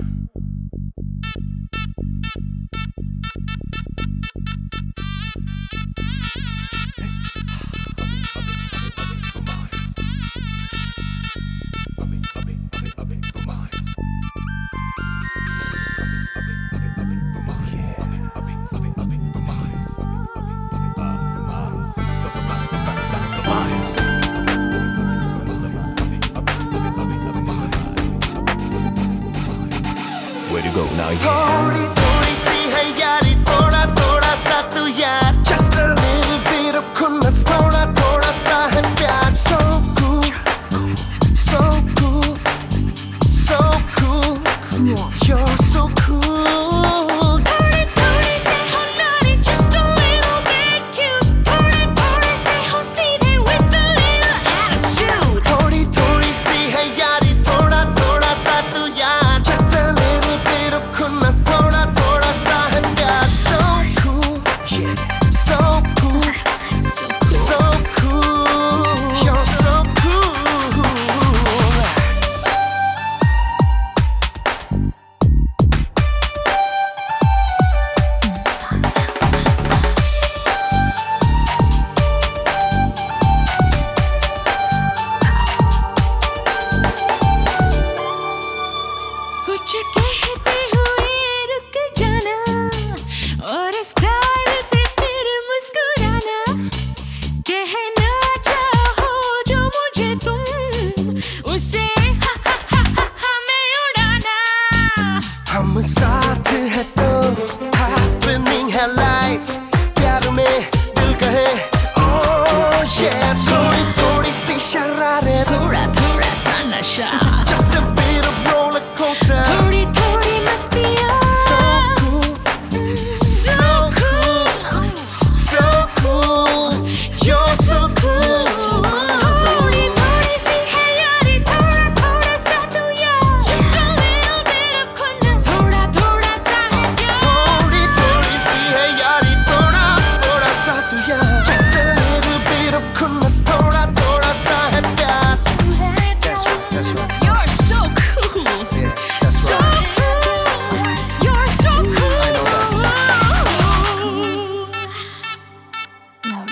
え to go now? थोड़ी कुछ कहते हुए रुक जाना और स्टाइल से फिर मुस्कुराना। कहना चाहो जो मुझे तुम उसे हा हा हा हा हमें उड़ाना। हम साथ है तो हैपनिंग है लाइफ प्यार में दिल कहे। ओ ये थोड़ी थोड़ी सी शरारत। थोड़ा थोड़ा सा नशा।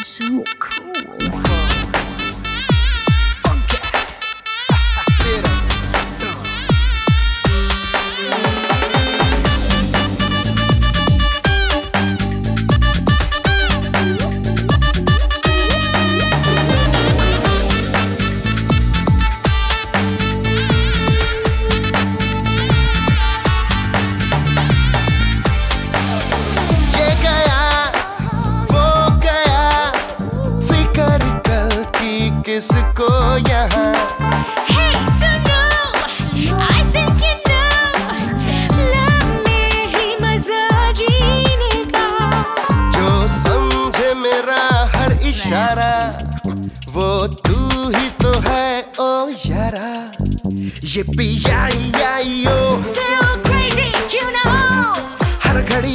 So cool. किसको यहाँ Hey, सुनो. I think you know. Love में ही मज़ा जीने का. जो समझे मेरा हर इशारा वो तू ही तो है ओ यारा ये पिया ओ Feel crazy, you know. हर घड़ी